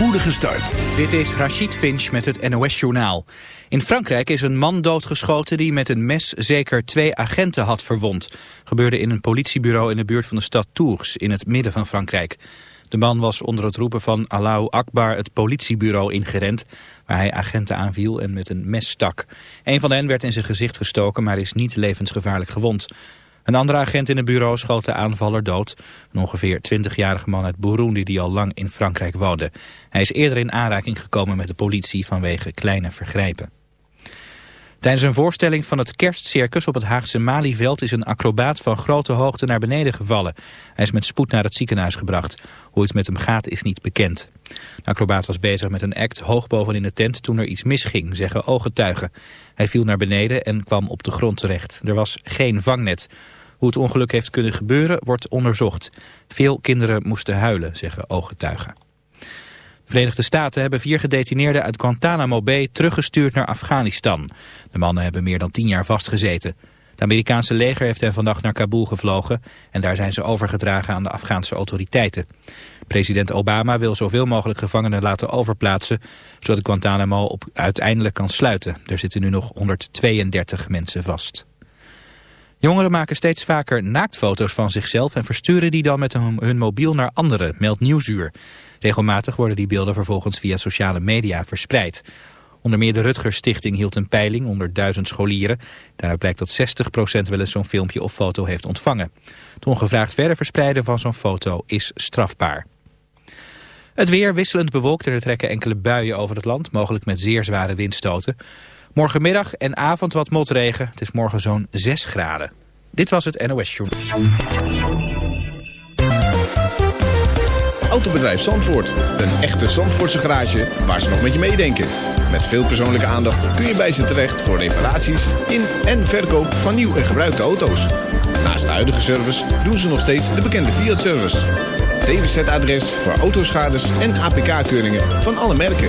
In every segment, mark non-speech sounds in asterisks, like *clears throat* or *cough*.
spoedige start. Dit is Rachid Finch met het NOS-journaal. In Frankrijk is een man doodgeschoten die met een mes zeker twee agenten had verwond. Gebeurde in een politiebureau in de buurt van de stad Tours in het midden van Frankrijk. De man was onder het roepen van Allahu Akbar het politiebureau ingerend... waar hij agenten aanviel en met een mes stak. Een van hen werd in zijn gezicht gestoken, maar is niet levensgevaarlijk gewond. Een andere agent in het bureau schoot de aanvaller dood. Een ongeveer 20-jarige man uit Burundi die al lang in Frankrijk woonde. Hij is eerder in aanraking gekomen met de politie vanwege kleine vergrijpen. Tijdens een voorstelling van het kerstcircus op het Haagse Malieveld is een acrobaat van grote hoogte naar beneden gevallen. Hij is met spoed naar het ziekenhuis gebracht. Hoe het met hem gaat is niet bekend. De acrobaat was bezig met een act hoog boven in de tent toen er iets misging, zeggen ooggetuigen. Hij viel naar beneden en kwam op de grond terecht. Er was geen vangnet. Hoe het ongeluk heeft kunnen gebeuren wordt onderzocht. Veel kinderen moesten huilen, zeggen ooggetuigen. De Verenigde Staten hebben vier gedetineerden uit Guantanamo Bay teruggestuurd naar Afghanistan. De mannen hebben meer dan tien jaar vastgezeten. Het Amerikaanse leger heeft hen vandaag naar Kabul gevlogen en daar zijn ze overgedragen aan de Afghaanse autoriteiten. President Obama wil zoveel mogelijk gevangenen laten overplaatsen, zodat Guantanamo op uiteindelijk kan sluiten. Er zitten nu nog 132 mensen vast. Jongeren maken steeds vaker naaktfoto's van zichzelf en versturen die dan met hun mobiel naar anderen, meldt Nieuwsuur. Regelmatig worden die beelden vervolgens via sociale media verspreid. Onder meer de Rutgers Stichting hield een peiling onder duizend scholieren. Daaruit blijkt dat 60% wel eens zo'n filmpje of foto heeft ontvangen. Het ongevraagd verder verspreiden van zo'n foto is strafbaar. Het weer wisselend bewolkt en er trekken enkele buien over het land, mogelijk met zeer zware windstoten. Morgenmiddag en avond wat motregen. Het is morgen zo'n 6 graden. Dit was het NOS Journal. Autobedrijf Zandvoort. Een echte Zandvoortse garage waar ze nog met je meedenken. Met veel persoonlijke aandacht kun je bij ze terecht voor reparaties in en verkoop van nieuw en gebruikte auto's. Naast de huidige service doen ze nog steeds de bekende Fiat-service. DWZ-adres voor autoschades en APK-keuringen van alle merken.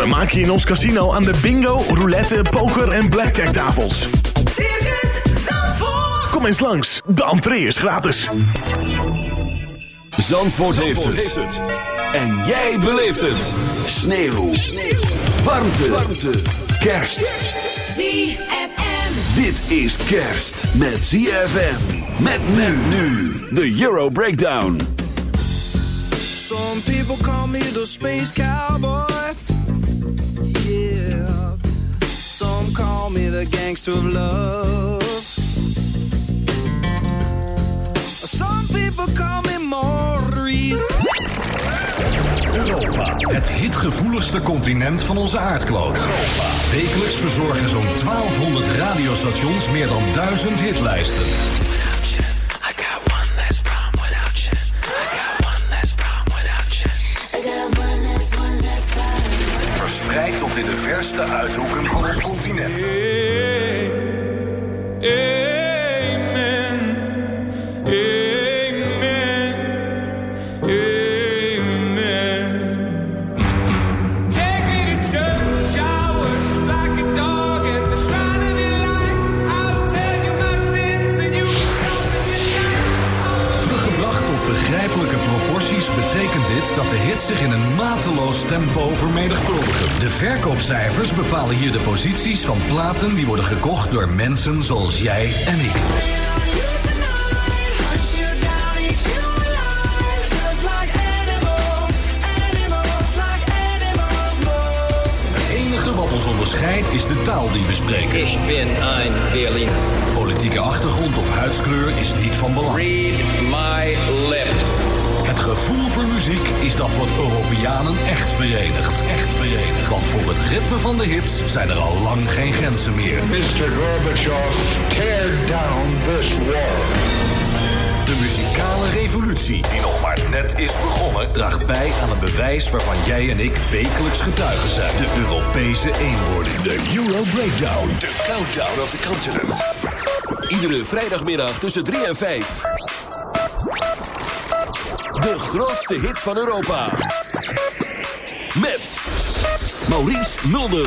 Vermaak je in ons casino aan de bingo, roulette, poker en blackjack tafels. Circus Zandvoort. Kom eens langs, de entree is gratis. Zandvoort, heeft, het. En jij beleeft het. Sneeuw. Warmte. Warmte. Kerst. ZFM. Dit is kerst met ZFM. Met men nu. De Euro Breakdown. Some people call me the space cowboy. Call me the gangster of love. Some people call me Maurice. Europa, het hitgevoeligste continent van onze aardkloot. Wekelijks verzorgen zo'n 1200 radiostations meer dan 1000 hitlijsten. Verspreid tot in de verste uithoeken van ons continent. Zich in een mateloos tempo vermenigvuldigen. De verkoopcijfers bepalen hier de posities van platen die worden gekocht door mensen zoals jij en ik. Het enige wat ons onderscheidt is de taal die we spreken. Ich bin ein Berliner. Politieke achtergrond of huidskleur is niet van belang. Read my lips. Het gevoel muziek is dat wat Europeanen echt verenigt. Echt verenigt. Want voor het ritme van de hits zijn er al lang geen grenzen meer. Mr. Gorbachev, tear down this wall. De muzikale revolutie, die nog maar net is begonnen, draagt bij aan een bewijs waarvan jij en ik wekelijks getuigen zijn: de Europese eenwording. De Euro Breakdown. De countdown of the continent. Iedere vrijdagmiddag tussen 3 en 5. De grootste hit van Europa. Met Maurice Mulder.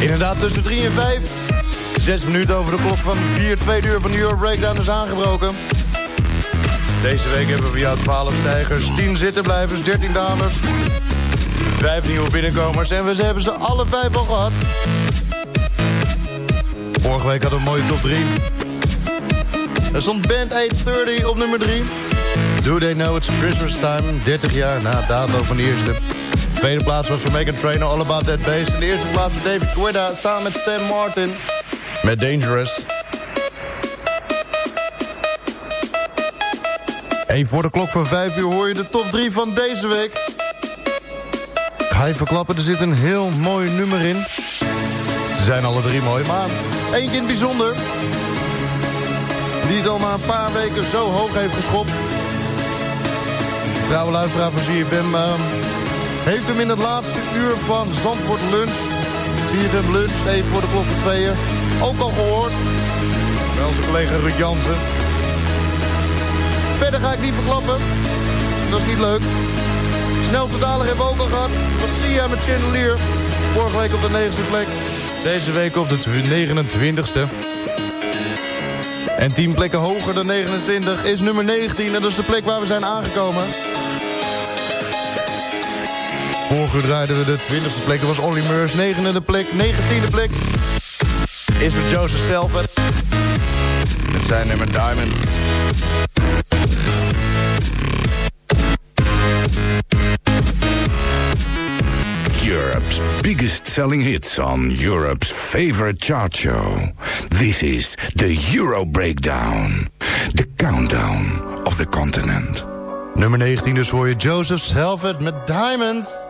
Inderdaad, tussen 3 en 5. Zes minuten over de klok van 4 tweede uur van de Euro Breakdown is aangebroken. Deze week hebben we jou 12 stijgers, 10 zittenblijvers, 13 dalers, 5 nieuwe binnenkomers en we hebben ze alle 5 al gehad. Vorige week hadden we een mooie top 3. Er stond Band 830 op nummer 3. Do They Know It's Christmas Time, 30 jaar na dato van de eerste. Tweede plaats was voor Megan Trainor, All About That Bass. En de eerste plaats voor David Guetta samen met Sam Martin. Met Dangerous. Even voor de klok van 5 uur hoor je de top 3 van deze week. Ga je verklappen, er zit een heel mooi nummer in. Ze zijn alle drie mooi, maar in het bijzonder. Die het al na een paar weken zo hoog heeft geschopt. Trouwe luisteraar van ZFM uh, heeft hem in het laatste uur van Zandvoort Lunch. ZFM Lunch, even voor de klok van tweeën. Ook al gehoord. Bij onze collega Ruud Jansen. Verder ga ik niet verklappen. Dat is niet leuk. Snelste daler hebben we ook al gehad. Sia met Chandelier. Vorige week op de negende plek. Deze week op de 29ste. En 10 plekken hoger dan 29 is nummer 19. En dat is de plek waar we zijn aangekomen. Vorige uur draaiden we de 20ste plek. Dat was Olly Meurs. 9e plek. 19e plek is voor Joseph Selvet. Met zijn nummer Diamond. Europe's biggest selling hits on Europe's favorite chart show. This is the Euro Breakdown. The countdown of the continent. Nummer 19 dus voor je Joseph Selvet met Diamond.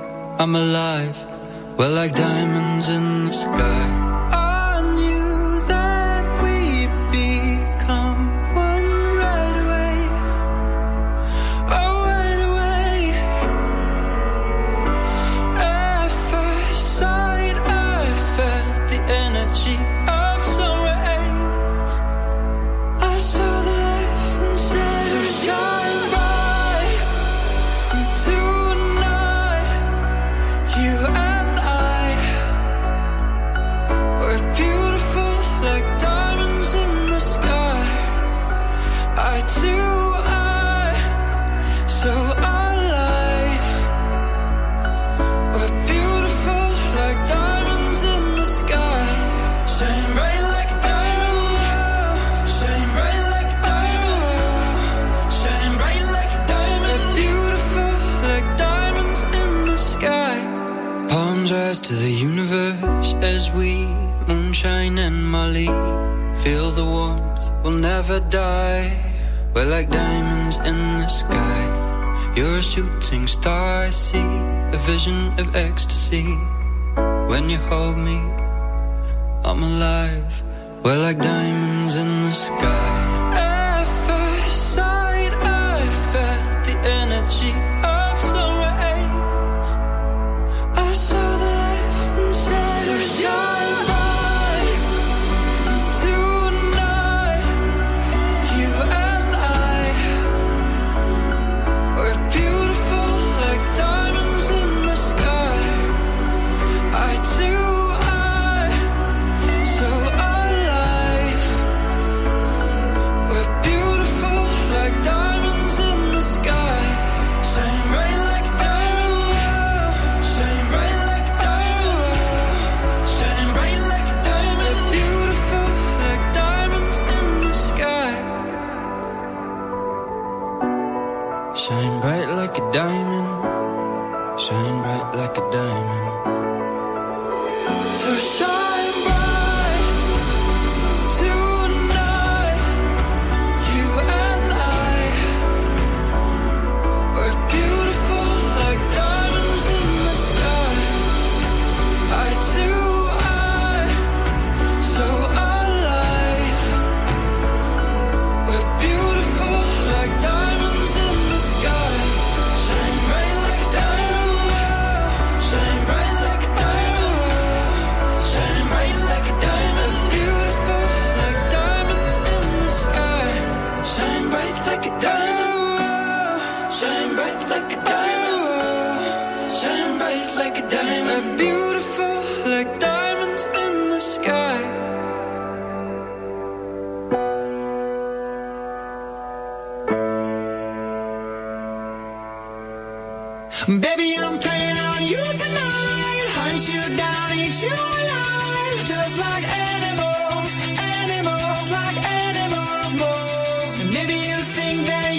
I'm alive. We're like diamonds in the sky.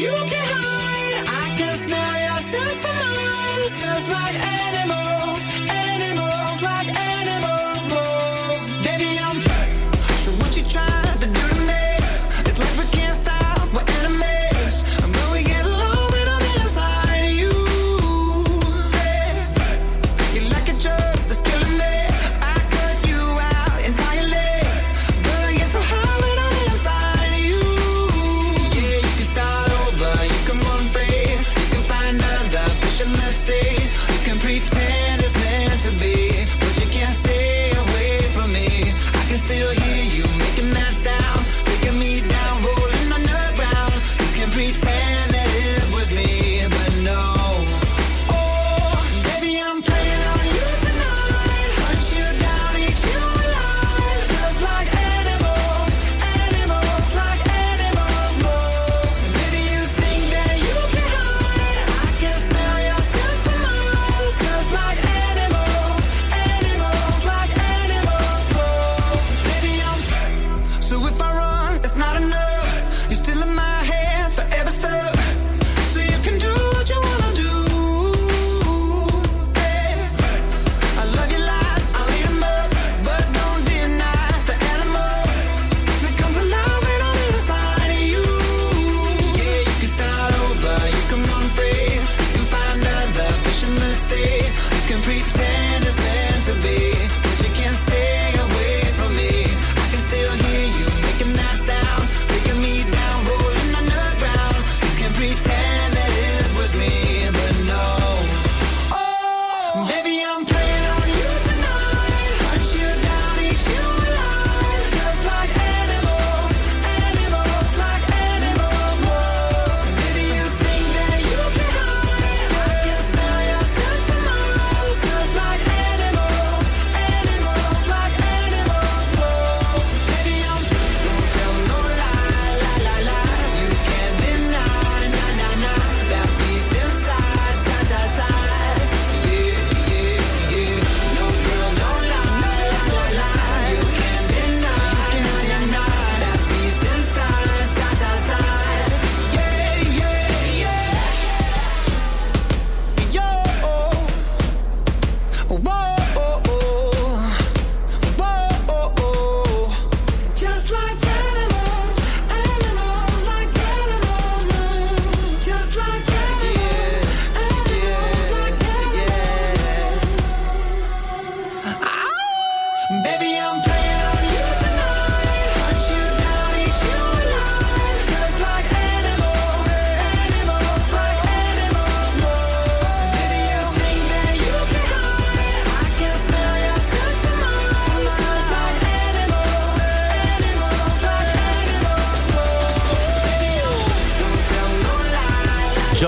You can hide, I can smell yourself from miles, just like.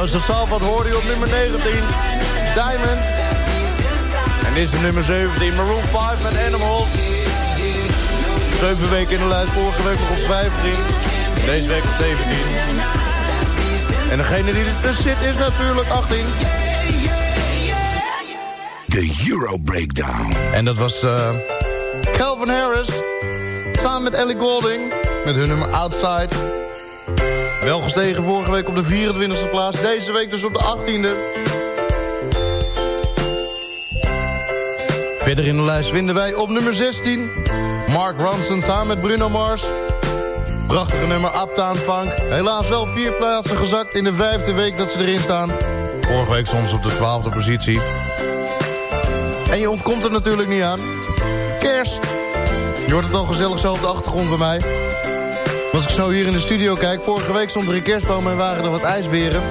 Jozef Salvat hoorde je op nummer 19. Diamond. En dit is de nummer 17. Maroon 5 met Animals. Zeven weken in de lijst. Vorige week nog op 15. Deze week op 17. En degene die er dus zit is natuurlijk 18. De Euro Breakdown. En dat was uh, Calvin Harris. Samen met Ellie Golding. Met hun nummer Outside. Wel gestegen vorige week op de 24e plaats. Deze week dus op de 18e. Verder in de lijst vinden wij op nummer 16... Mark Ronson samen met Bruno Mars. Prachtige nummer Uptown Funk. Helaas wel vier plaatsen gezakt in de vijfde week dat ze erin staan. Vorige week soms op de twaalfde positie. En je ontkomt er natuurlijk niet aan. Kerst. Je hoort het al gezellig zo op de achtergrond bij mij. Als ik zo hier in de studio kijk... vorige week stond er een kerstboom en waren er wat ijsberen.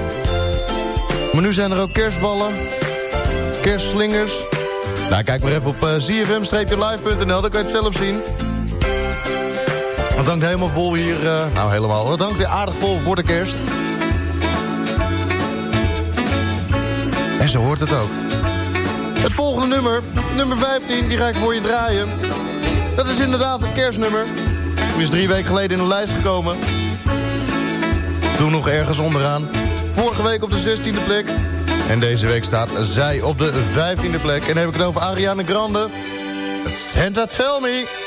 Maar nu zijn er ook kerstballen. Kerstslingers. Nou, kijk maar even op uh, zfm-live.nl, dan kan je het zelf zien. Het hangt helemaal vol hier. Uh, nou, helemaal. Het hangt weer aardig vol voor de kerst. En zo hoort het ook. Het volgende nummer, nummer 15, die ga ik voor je draaien. Dat is inderdaad het kerstnummer. Is drie weken geleden in de lijst gekomen. Toen nog ergens onderaan. Vorige week op de 16e plek. En deze week staat zij op de 15e plek. En dan heb ik het over Ariana Grande. Santa Tell Me.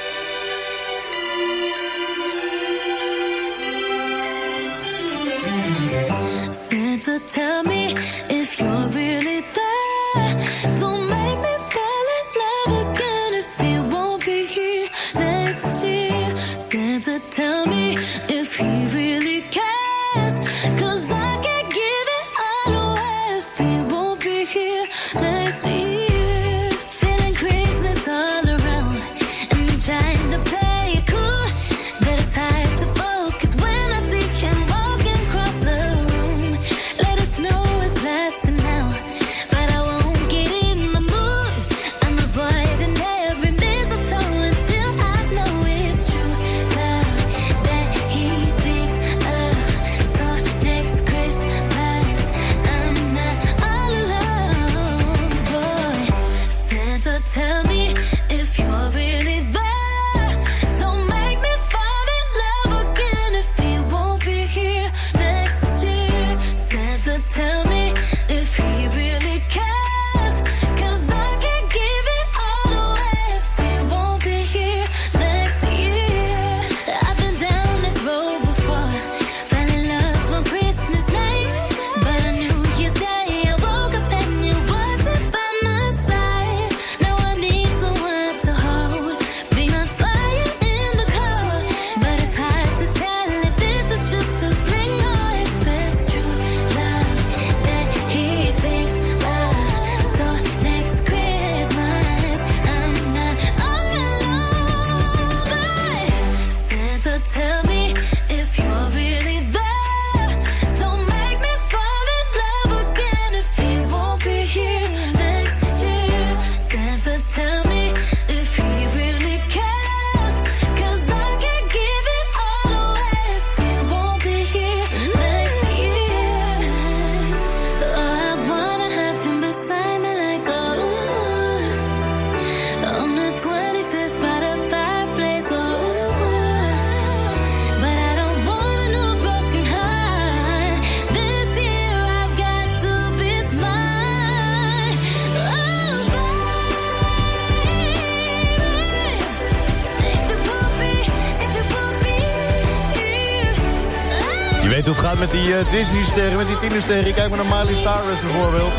Uh, Disney-sterren, met die tienersterren. Kijk maar naar Miley Cyrus bijvoorbeeld.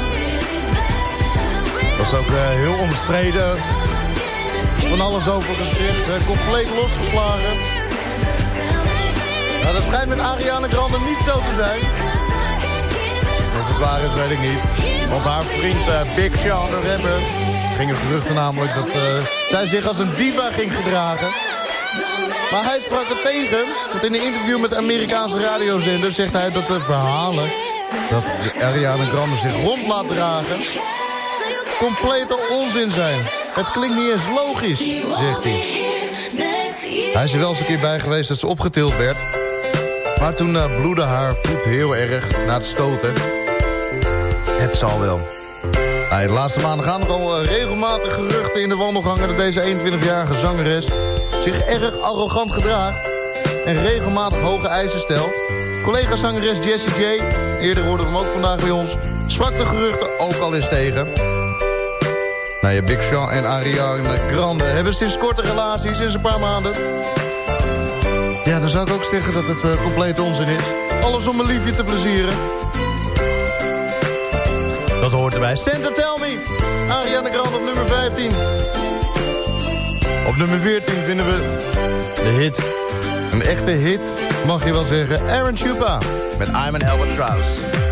Dat is ook uh, heel omstreden. Van alles over. Uh, compleet losgeslagen. Nou, dat schijnt met Ariana Grande niet zo te zijn. Of het waar is, weet ik niet. Want haar vriend Big Sean, de rapper... ging het geruchten namelijk dat zij zich als een diva ging gedragen. Maar hij sprak er tegen. Want in een interview met de Amerikaanse radiozender zegt hij dat de verhalen... dat Ariana Grande zich rond laat dragen... complete onzin zijn. Het klinkt niet eens logisch, zegt hij. Hij is er wel eens een keer bij geweest dat ze opgetild werd. Maar toen uh, bloedde haar voet heel erg na het stoten. Het zal wel. Nou, de laatste maanden gaan er al uh, regelmatig geruchten in de wandelgangen... dat deze 21-jarige zangeres zich erg arrogant gedraagt... en regelmatig hoge eisen stelt. Collega-zangeres Jessie J, eerder hoorden we hem ook vandaag bij ons... sprak de geruchten ook al eens tegen. Nou ja, Big Sean en Ariana Grande hebben sinds korte relaties, sinds een paar maanden... Ja, dan zou ik ook zeggen dat het uh, compleet onzin is. Alles om mijn liefje te plezieren. Dat hoort erbij. Santa Tell Me. Ariana Grande op nummer 15. Op nummer 14 vinden we de hit. Een echte hit, mag je wel zeggen. Aaron Chupa met I'm an Albatross. Mesdames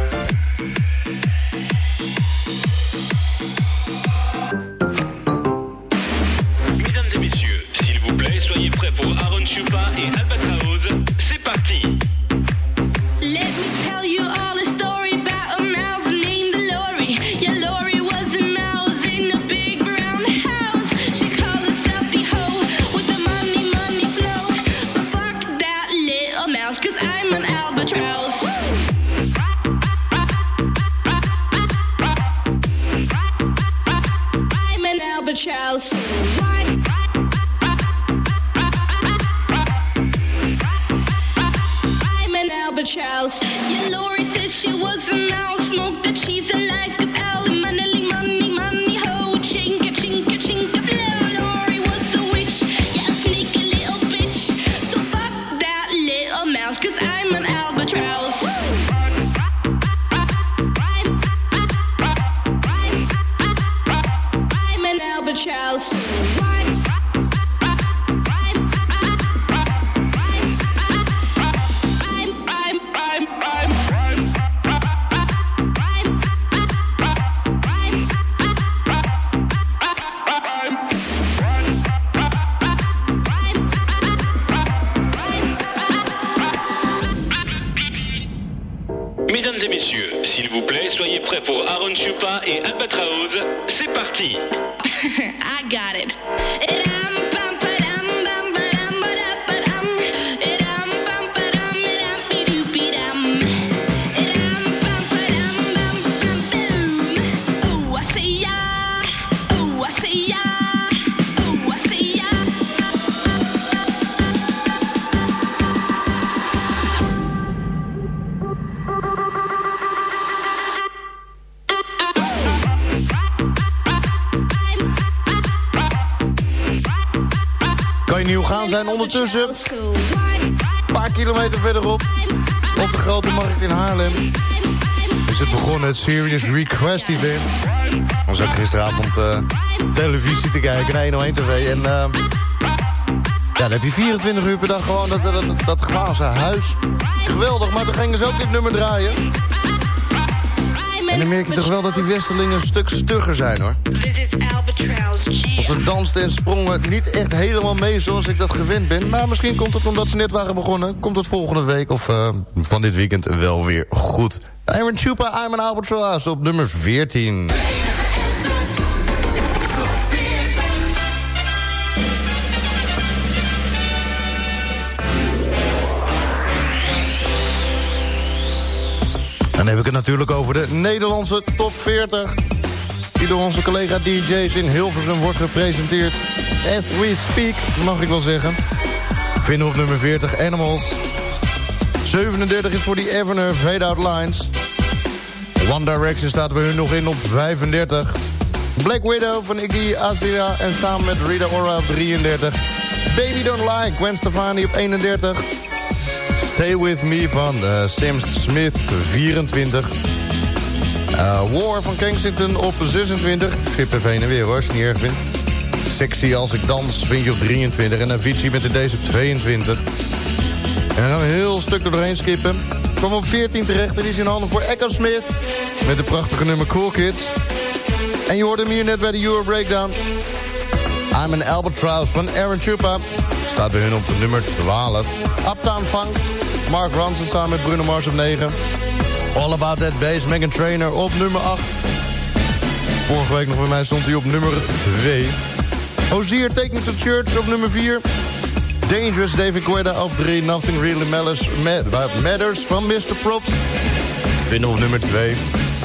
zijn ondertussen? Een paar kilometer verderop. Op de Grote Markt in Haarlem. Is het begonnen, het Serious Request Event. Was ook gisteravond eh, televisie te kijken, naar 101 TV. En eh, ja, dan heb je 24 uur per dag gewoon dat, dat, dat, dat glazen huis. Geweldig, maar dan gingen ze ook dit nummer draaien. En dan merk je toch wel dat die Westerlingen een stuk stugger zijn, hoor. This is albatross. Of ze dansten en sprongen niet echt helemaal mee zoals ik dat gewend ben. Maar misschien komt het omdat ze net waren begonnen. Komt het volgende week of eh, van dit weekend wel weer goed. Aaron Chupa, I'm an Albatross op nummer 14. Dan heb ik het natuurlijk over de Nederlandse top 40. Die door onze collega DJ's in Hilversum wordt gepresenteerd. As we speak, mag ik wel zeggen. Vinden op nummer 40 Animals. 37 is voor die Evener Fade Out Lines. One Direction staat bij hun nog in op 35. Black Widow van Iggy Azalea en samen met Rita Ora op 33. Baby Don't Lie, Gwen Stefani op 31. Stay With Me van uh, Smith 24. Uh, War van Kensington op 26. Ik schip even en weer hoor, als je niet erg vindt. Sexy als ik dans vind je op 23. En Avicii met de deze op 22. En dan gaan we een heel stuk er doorheen skippen. Kwam op 14 terecht en die is in handen voor Echo Smith. Met de prachtige nummer Cool Kids. En je hoorde hem hier net bij de Euro Breakdown. I'm an Albatross van Aaron Chupa. Staat bij hun op nummer 12. Uptown Funk. Mark Ronson samen met Bruno Mars op 9. All About That Bass, Megan Trainer op nummer 8. Vorige week nog bij mij stond hij op nummer 2. Ozier Take Me to Church op nummer 4. Dangerous, David Guetta op 3. Nothing Really Matters, Ma- Matters van Mr. Props. Binnen op nummer 2.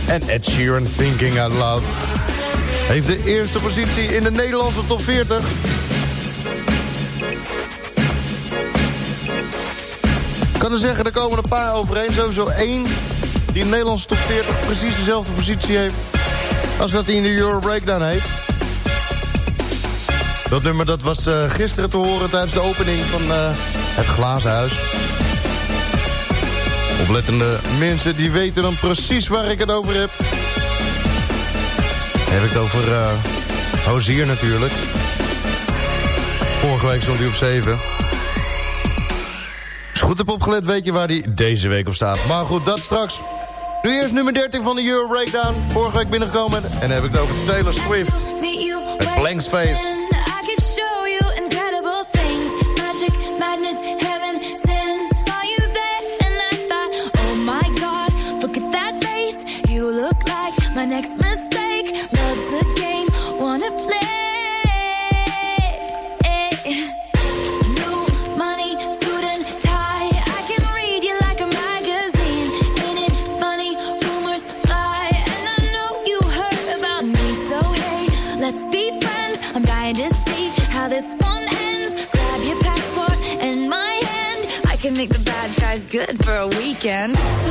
En Ed Sheeran, Thinking Out Loud. Heeft de eerste positie in de Nederlandse top 40. kan er zeggen, er komen een paar overeen. Sowieso één die in Nederlandse top 40 precies dezelfde positie heeft... als dat hij in de Euro Breakdown heeft. Dat nummer dat was eh, gisteren te horen tijdens de opening van eh, het Glazen Huis. Oplettende mensen die weten dan precies waar ik het over heb. Heb ik het over uh, Hozier natuurlijk. Vorige week stond hij op 7 je goed hebt opgelet, weet je waar die deze week op staat. Maar goed, dat straks. Nu eerst nummer 13 van de Euro Breakdown. Vorige week binnengekomen. En dan heb ik het over Taylor Swift. Met Blank Space. weekend.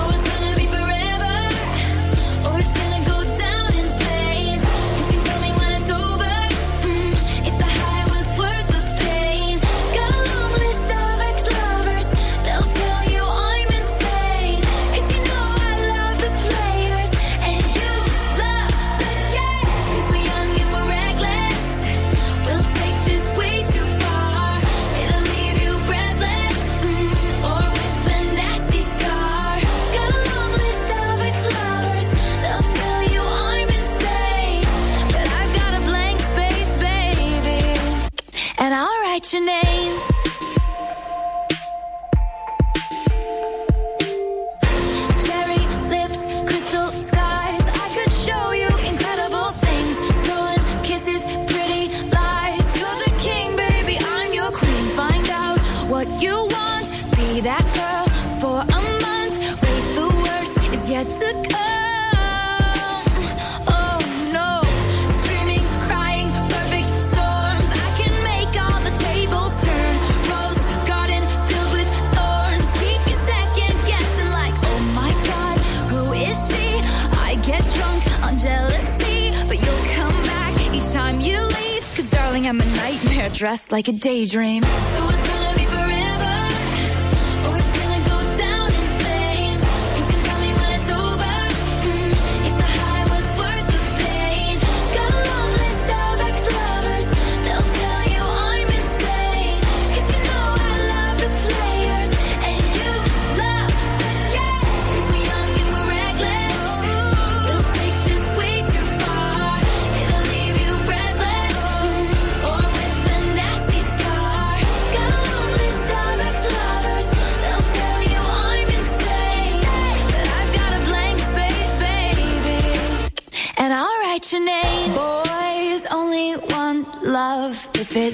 like a daydream.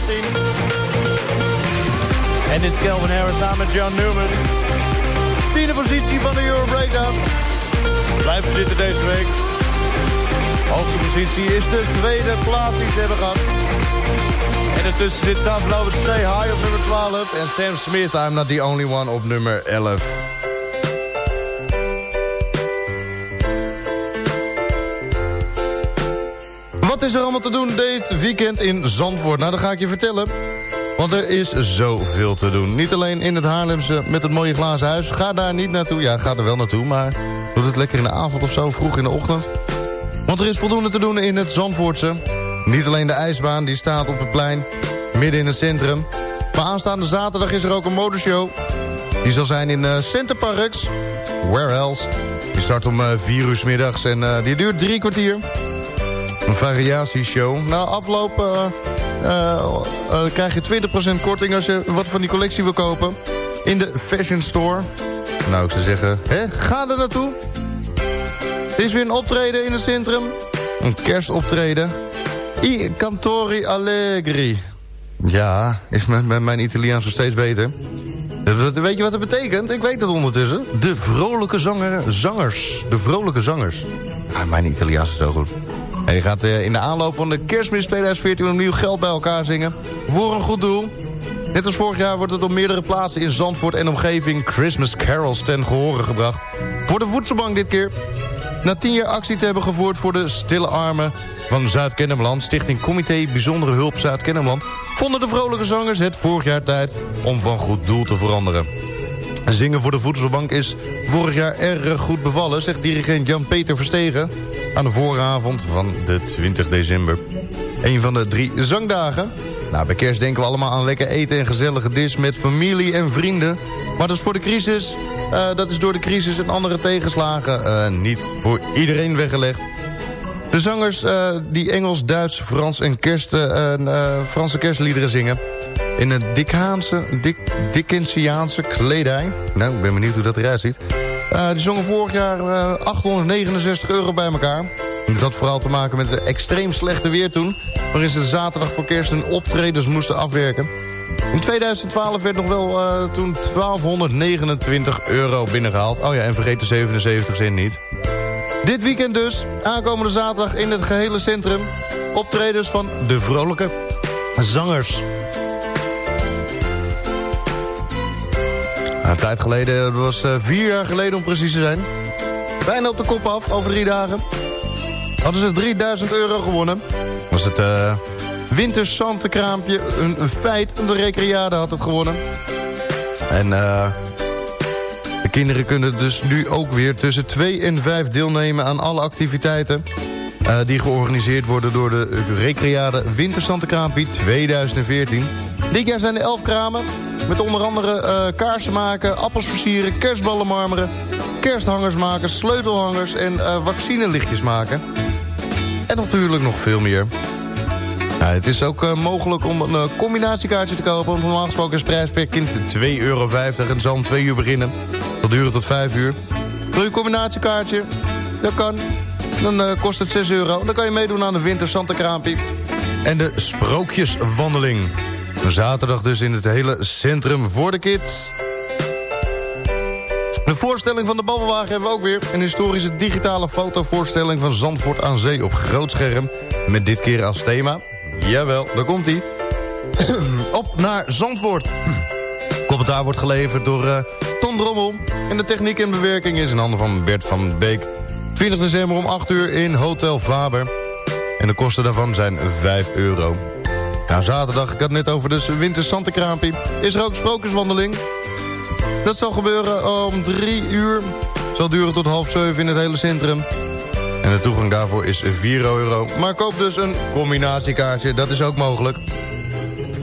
13. En dit is Calvin Harris samen met John Newman. Tiende positie van de Euro Breakdown. Blijven zitten deze week. Hoogste positie is de tweede plaats die ze hebben gehad. En ertussen zit Tough Love Stay High op nummer 12. En Sam Smith, I'm Not The Only One op nummer 11. Is er allemaal te doen dit weekend in Zandvoort? Nou, dat ga ik je vertellen. Want er is zoveel te doen. Niet alleen in het Haarlemse met het mooie glazen huis. Ga daar niet naartoe. Ja, ga er wel naartoe, maar doe het lekker in de avond of zo, vroeg in de ochtend. Want er is voldoende te doen in het Zandvoortse. Niet alleen de ijsbaan, die staat op het plein, midden in het centrum. Maar aanstaande zaterdag is er ook een motorshow. Die zal zijn in uh, Center Parks. Where else? Die start om 4 uur middags en eh, die duurt drie kwartier. Een variatieshow. Na afloop eh, eh, eh, krijg je 20% korting als je wat van die collectie wil kopen. In de Fashion Store. Nou, ik zou zeggen, hè, ga er naartoe. Er is weer een optreden in het centrum. Een kerstoptreden. I Cantori Allegri. Ja, is mijn, mijn, Italiaans nog steeds beter. Weet je wat dat betekent? Ik weet het ondertussen. De vrolijke zanger, zangers. De vrolijke zangers. Ah, mijn Italiaans is zo goed. En die gaat eh, in de aanloop van de kerstmis 2014 opnieuw geld bij elkaar zingen. Voor een goed doel. Net als vorig jaar wordt het op meerdere plaatsen in Zandvoort en omgeving... Christmas carols ten gehore gebracht. Voor de voedselbank dit keer. Na tien jaar actie te hebben gevoerd voor de stille armen van Zuid-Kennemerland... Stichting Comité Bijzondere Hulp Zuid-Kennemerland... vonden de vrolijke zangers het vorig jaar tijd om van goed doel te veranderen. Zingen voor de voedselbank is vorig jaar erg goed bevallen... zegt dirigent Jan-Peter Verstegen aan de vooravond van de 20 december. Een van de drie zangdagen. Nou, bij kerst denken we allemaal aan lekker eten en gezellige dis... met familie en vrienden. Maar dat is voor de crisis... eh, dat is door de crisis en andere tegenslagen eh, niet voor iedereen weggelegd. De zangers eh, die Engels, Duits, Frans en kerst, Franse kerstliederen zingen... in een Dickaanse, Dick, Dickensiaanse kledij. Nou, ik ben benieuwd hoe dat eruit ziet. Eh, die zongen vorig jaar eh, 869 euro bij elkaar. Dat had vooral te maken met het extreem slechte weer toen... waarin ze zaterdag voor kerst hun optredens moesten afwerken. In 2012 werd nog wel eh, toen 1229 euro binnengehaald. Oh ja, en vergeet de 77 cent niet. Dit weekend dus, aankomende zaterdag in het gehele centrum... optredens van de vrolijke zangers. Een tijd geleden, dat was eh, vier jaar geleden om precies te zijn... bijna op de kop af, over drie dagen... hadden ze 3000 euro gewonnen. Was het winterzantenkraampje een, een feit. De Recreade had het gewonnen. En eh de kinderen kunnen dus nu ook weer tussen 2 en 5 deelnemen aan alle activiteiten... die georganiseerd worden door de Recreade Wintersantenkraampie 2014. Dit jaar zijn er 11 kramen met onder andere eh, kaarsen maken, appels versieren, kerstballen marmeren... kersthangers maken, sleutelhangers en eh, vaccinelichtjes maken. En natuurlijk nog veel meer. Het is ook eh, mogelijk om een combinatiekaartje te kopen. Want normaal gesproken is de prijs per kind 2,50 euro. En zal om 2 uur beginnen. Dat duurt tot 5 uur. Wil je een combinatiekaartje? Dat kan. Dan kost het 6 euro. Dan kan je meedoen aan de Winter Santa Kraampie. En de Sprookjeswandeling. Zaterdag dus in het hele centrum voor de kids. De voorstelling van de Babbelwagen hebben we ook weer. Een historische digitale fotovoorstelling van Zandvoort aan Zee op groot scherm. Met dit keer als thema. Jawel, daar komt hij. *clears throat* op naar Zandvoort. *clears throat* Commentaar wordt geleverd door uh, Ton Drommel. En de techniek en bewerking is in handen van Bert van Beek. 20 december om 8 uur in Hotel Faber. En de kosten daarvan zijn 5 euro. Nou, zaterdag, ik had het net over dus Winter. Is er ook sprookjeswandeling. Dat zal gebeuren om 3 uur. Zal duren tot half 7 in het hele centrum. En de toegang daarvoor is 4 euro. Maar koop dus een combinatiekaartje, dat is ook mogelijk.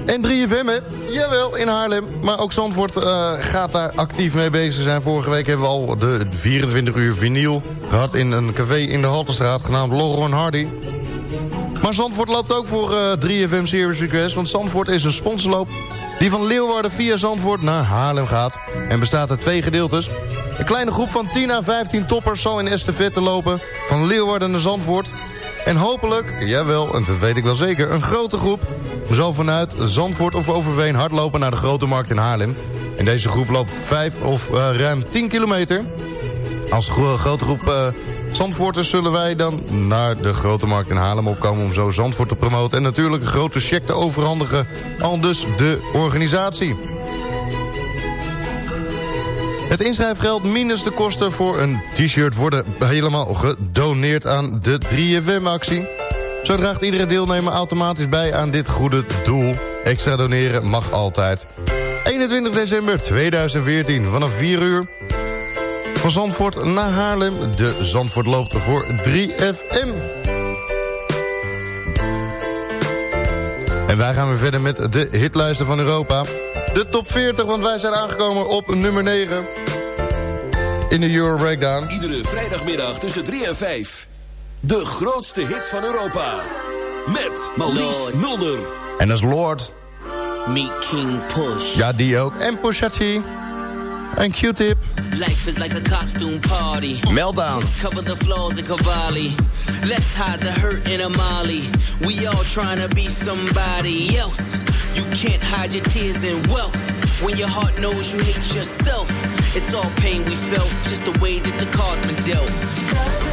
En 3FM, hè? Jawel, in Haarlem. Maar ook Zandvoort uh, gaat daar actief mee bezig zijn. Vorige week hebben we al de 24 uur vinyl gehad... in een café in de Halterstraat, genaamd Laurel Hardy. Maar Zandvoort loopt ook voor uh, 3FM Series Request... want Zandvoort is een sponsorloop die van Leeuwarden via Zandvoort naar Haarlem gaat... en bestaat uit twee gedeeltes. Een kleine groep van 10 à 15 toppers zal in estafette lopen... van Leeuwarden naar Zandvoort... En hopelijk, jawel, en dat weet ik wel zeker... een grote groep zal vanuit Zandvoort of Overveen hardlopen naar de Grote Markt in Haarlem. En deze groep loopt 5 of uh, ruim 10 kilometer. Als gro grote groep uh, Zandvoorters zullen wij dan naar de Grote Markt in Haarlem opkomen... om zo Zandvoort te promoten en natuurlijk een grote check te overhandigen... al dus de organisatie. Het inschrijfgeld minus de kosten voor een t-shirt worden helemaal gedoneerd aan de 3FM-actie. Zo draagt iedere deelnemer automatisch bij aan dit goede doel. Extra doneren mag altijd. 21 december 2014 vanaf 4 uur. Van Zandvoort naar Haarlem. De Zandvoort loopt voor 3FM. En wij gaan weer verder met de hitlijsten van Europa. De top 40, want wij zijn aangekomen op nummer 9 in de Euro Breakdown. Iedere vrijdagmiddag tussen 3 en 5. De grootste hits van Europa. Met Maurice Mulder. En dat is Lord. Meet King Push. Ja, die ook. En Pusha T. En Q-Tip. Life is like a costume party. Meltdown. Just cover the flaws in Cavalli. Let's hide the hurt in Amali. We all trying to be somebody else. You can't hide your tears in wealth. When your heart knows you hate yourself. It's all pain we felt, just the way that the cards been dealt.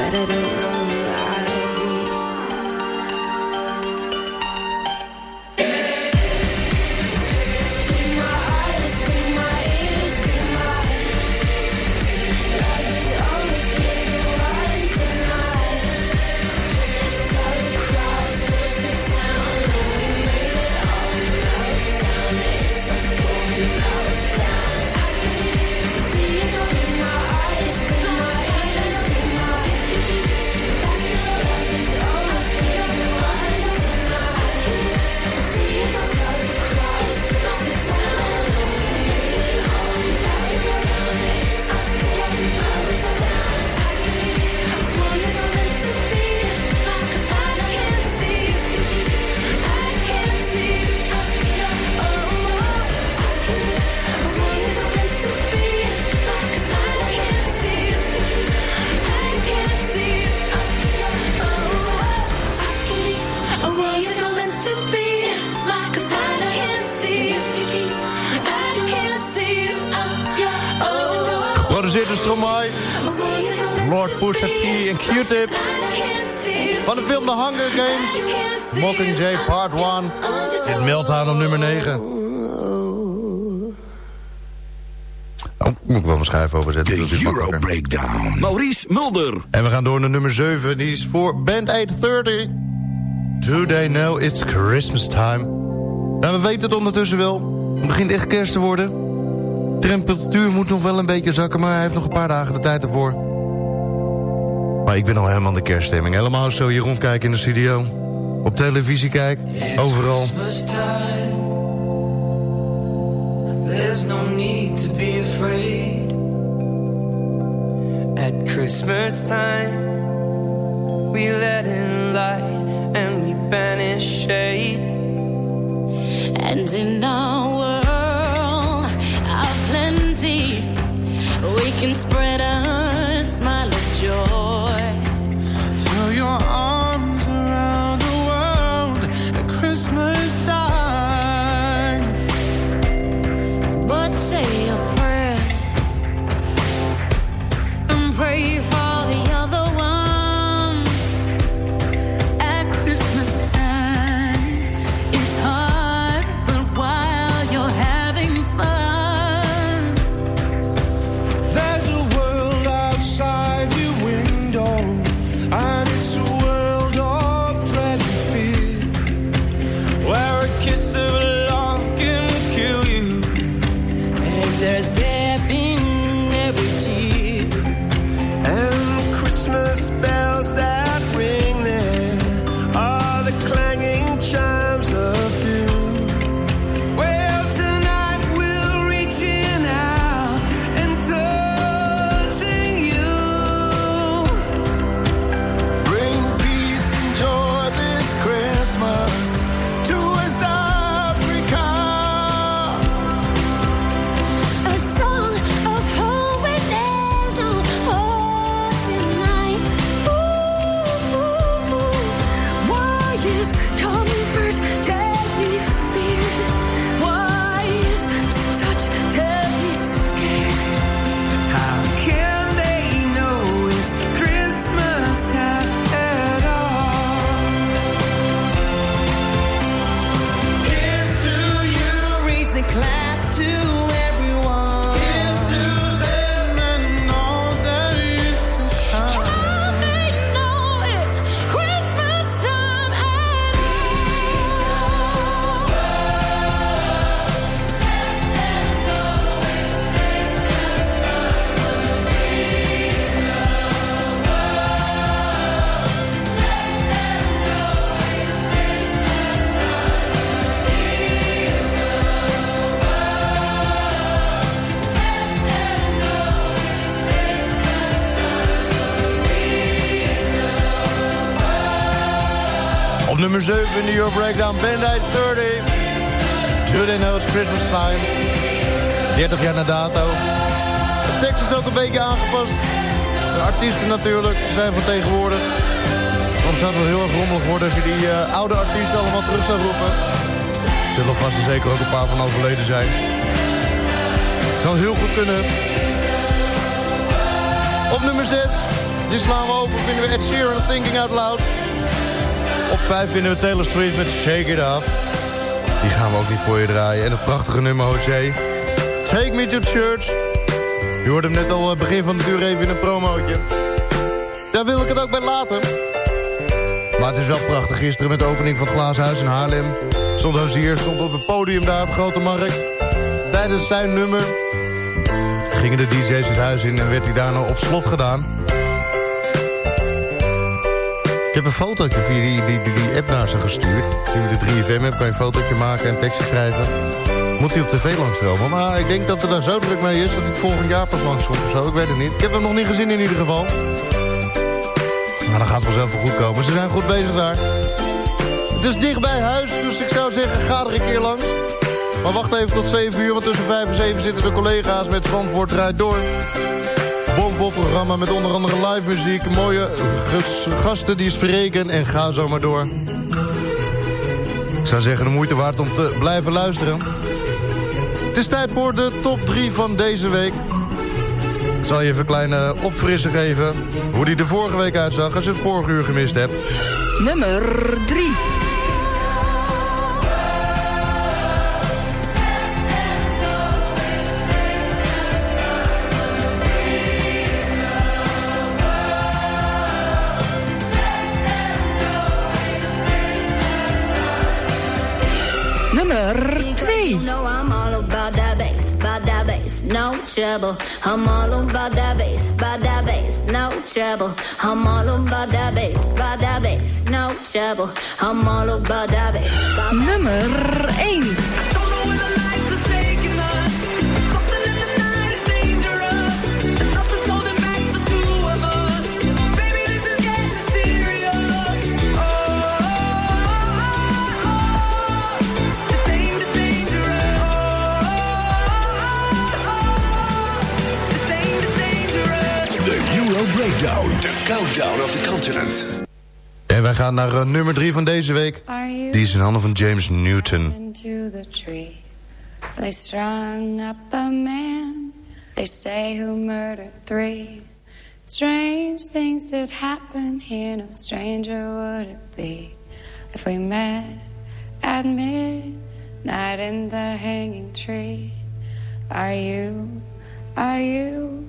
But I don't know Hunger Games. Mockingjay Part 1. Dit Meltdown op nummer 9. Oh, moet ik wel mijn schijf overzetten. De Euro Breakdown. Maurice Mulder. En we gaan door naar nummer 7. Die is voor Band 830. Do they know it's Christmas time? Nou, we weten het ondertussen wel. Het begint echt kerst te worden. De temperatuur moet nog wel een beetje zakken, maar hij heeft nog een paar dagen de tijd ervoor. Maar ik ben al helemaal in de kerststemming. Helemaal als zo hier rondkijken in de studio. Op televisie kijk, overal. Christmas time. There's no need to be afraid. At Christmas time, we let in light and we banish shade. And in our world of plenty, we can spread a nummer 7 in de Euro Breakdown, Band-Aid 30. Do they know it's Christmas time? 30 jaar na dato. De tekst is ook een beetje aangepast. De artiesten natuurlijk zijn van tegenwoordig. Want het zou wel heel erg rommelig worden als je die eh, oude artiesten allemaal terug zou roepen. Er zullen vast en zeker ook een paar van overleden zijn. Zou heel goed kunnen. Op nummer 6, die slaan we over, vinden we Ed Sheeran Thinking Out Loud. Op 5 vinden we Taylor Swift met Shake It Off. Die gaan we ook niet voor je draaien. En het prachtige nummer Jose. Take Me to Church. Je hoorde hem net al eh, begin van de uur even in een promootje. Daar wil ik het ook bij laten. Maar het is wel prachtig. Gisteren met de opening van het Glazenhuis in Haarlem... stond Hozier, stond op het podium daar op Grote Markt. Tijdens zijn nummer gingen de DJ's het huis in en werd hij daarna op slot gedaan. Ik heb een fotootje via die, die, die, die app naar ze gestuurd. Met de 3FM-app kan je een fotootje maken en tekstje schrijven. Moet hij op tv langskomen. Maar ik denk dat er daar zo druk mee is dat hij volgend jaar pas langskomt of zo. Ik weet het niet. Ik heb hem nog niet gezien in ieder geval. Maar dan gaat het vanzelf wel goed komen. Ze zijn goed bezig daar. Het is dicht bij huis, dus ik zou zeggen, ga er een keer langs. Maar wacht even tot 7 uur, want tussen 5 en 7 zitten de collega's met Zandvoort door. Bomvol programma met onder andere live muziek, mooie gas- gasten die spreken en ga zo maar door. Ik zou zeggen, de moeite waard om te blijven luisteren. Het is tijd voor de top 3 van deze week. Ik zal je even een kleine opfrissen geven. Hoe die de vorige week uitzag als je het vorige uur gemist hebt. Nummer 3. That bass, no trouble. I'm all about that bass, about that bass, no trouble. I'm all about that bass, about that bass, no trouble. I'm all about that bass. Nummer 1. Breakdown. De countdown of the continent. En wij gaan naar eh, nummer 3 van deze week. Die is in handen van James Newton. into the tree. They strung up a man, they say who murdered three. Strange things that happen here, no stranger would it be if we met at midnight in the hanging tree. Are you, are you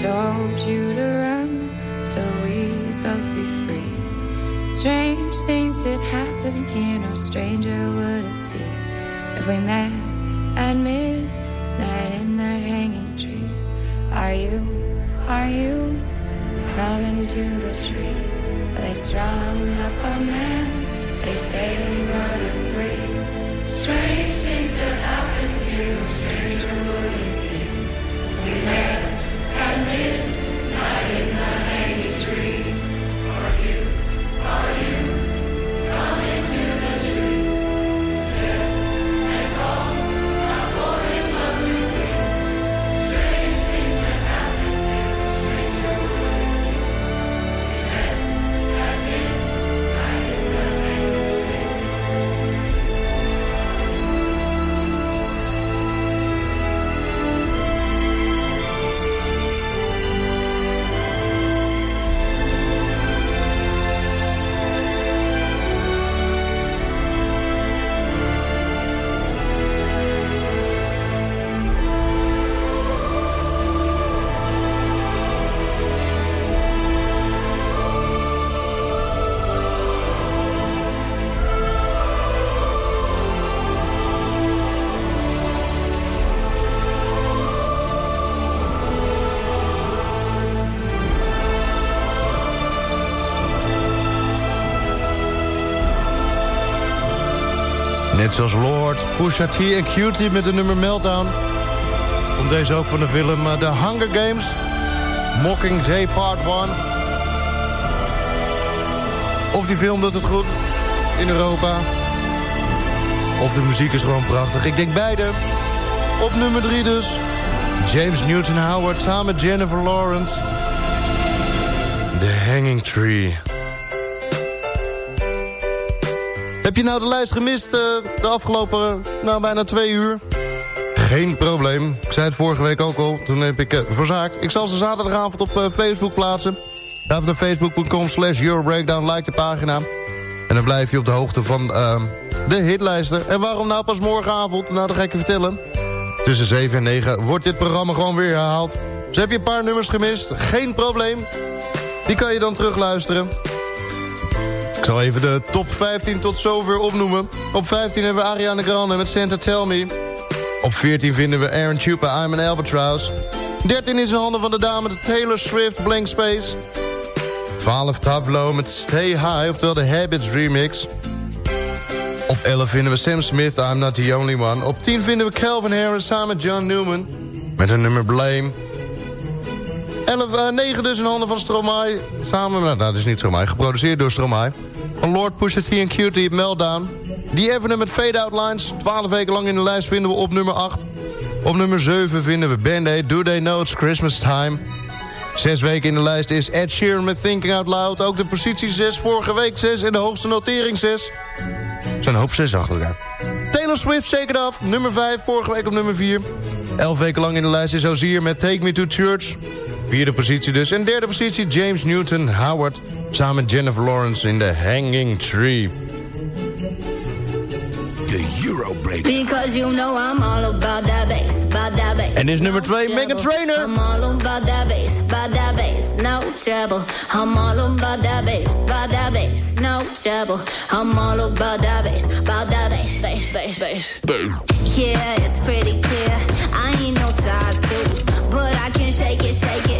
told you to run so we'd both be free? Strange things did happen here, no stranger would it be if we met at midnight in the hanging tree. Are you, are you coming to the tree they strung up a man? They say we murdered three. Strange things that happened here, zoals Lord, Pusha T en Cutie met de nummer Meltdown. Komt deze ook van de film eh, The Hunger Games. Mockingjay Part 1. Of die film doet het goed in Europa. Of de muziek is gewoon prachtig. Ik denk beide. Op nummer 3 dus. James Newton Howard samen met Jennifer Lawrence. The Hanging Tree. Heb je nou de lijst gemist uh, de afgelopen nou, bijna twee uur? Geen probleem. Ik zei het vorige week ook al. Toen heb ik uh, verzaakt. Ik zal ze zaterdagavond op Facebook plaatsen. Ga naar facebook.com slash Eurobreakdown. Like de pagina. En dan blijf je op de hoogte van de hitlijsten. En waarom nou pas morgenavond? Nou, dat ga ik je vertellen. Tussen 7 en 9 wordt dit programma gewoon weer herhaald. Dus heb je een paar nummers gemist? Geen probleem. Die kan je dan terugluisteren. Ik zal even de top 15 tot zover opnoemen. Op 15 hebben we Ariana Grande met Santa Tell Me. Op 14 vinden we Aaron Chupa, I'm an Albatross. 13 is in handen van de dame de Taylor Swift, Blank Space. 12 Tavlo met Stay High, oftewel de Habits remix. Op 11 vinden we Sam Smith, I'm Not The Only One. Op 10 vinden we Calvin Harris samen met John Newman. Met een nummer Blame. 11, uh, 9 dus in handen van Stromae. Samen, nou dat is niet Stromae, geproduceerd door Stromae. Van Lord Pusha T en Cutie, Meltdown. Die Evening met Fade Out Lines. 12 weken lang in de lijst vinden we op nummer 8. Op nummer 7 vinden we Band-Aid, Do They Know It's Christmas Time. Zes weken in de lijst is Ed Sheeran met Thinking Out Loud. Ook de positie 6, vorige week 6 en de hoogste notering 6. Er zijn hoop 6 achter elkaar. Taylor Swift zeker af, nummer 5, vorige week op nummer 4. Elf weken lang in de lijst is Ozier met Take Me To Church. Vierde positie dus. En derde positie James Newton Howard. Samen met Jennifer Lawrence in The Hanging Tree. De Eurobreak. Because you know I'm all about that bass, about that bass. En is nummer 2, Megan Trainer. I'm all about that bass, about that bass, no trouble. I'm all about that bass, about that bass, no trouble. I'm all about that bass, about that bass, bass, bass, bass. Yeah, it's pretty clear. I ain't no size two, but I can shake it, shake it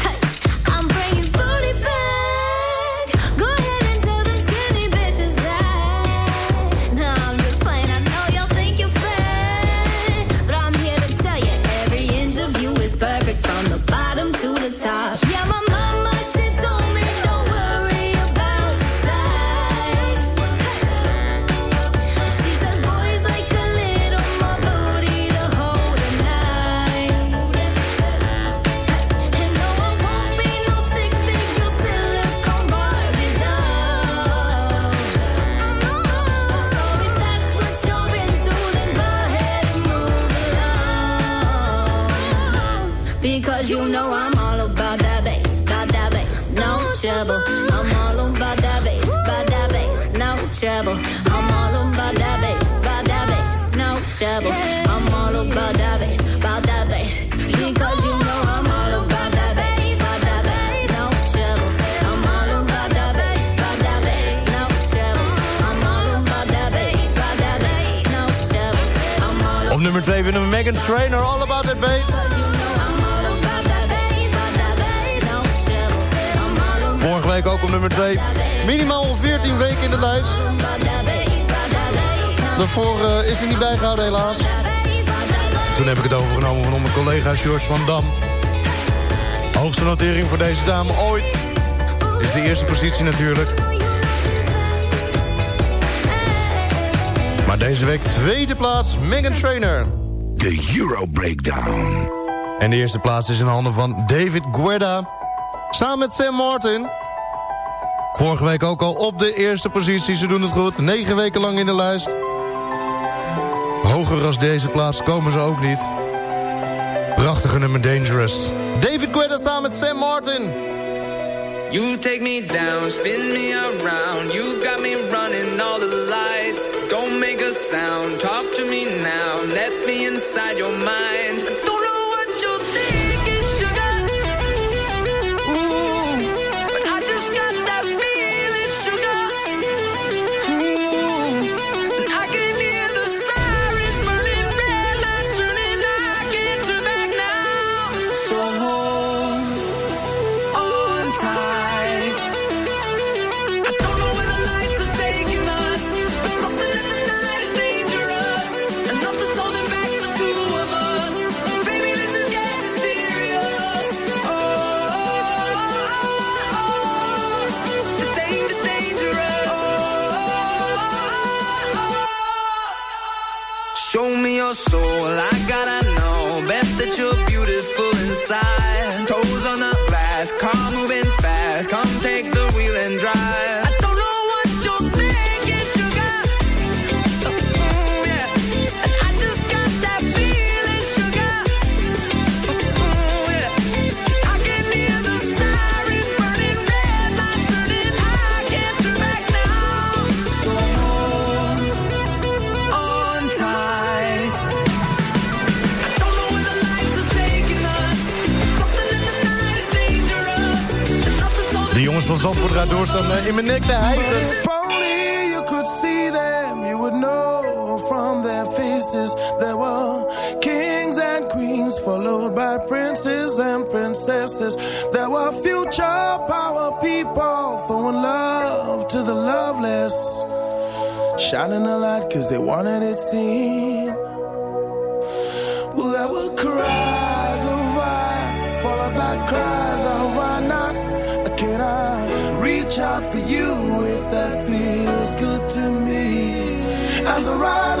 even Megan Trainer, All About That Bass. Vorige week ook op nummer 2. Minimaal 14 weken in de lijst. Daarvoor eh, is hij niet bijgehouden helaas. Toen heb ik het overgenomen van onze collega George van Dam. Hoogste notering voor deze dame ooit. Is de eerste positie natuurlijk. Maar deze week tweede plaats, Megan Trainer de Euro Breakdown. En de eerste plaats is in handen van David Guetta. Samen met Sam Martin. Vorige week ook al op de eerste positie. Ze doen het goed. Negen weken lang in de lijst. Hoger als deze plaats komen ze ook niet. Prachtige nummer Dangerous. David Guetta samen met Sam Martin. You take me down, spin me around. You got me running all the lights. Don't make a sound, talk to me now. desayunar. goed eh, in mijn nek te hijgen. If only you could see them, you would know from their faces. There were kings and queens, followed by princes and princesses. There were future power people, throwing love to the loveless. Shining a light cause they wanted it seen. out for you if that feels good to me. And the right.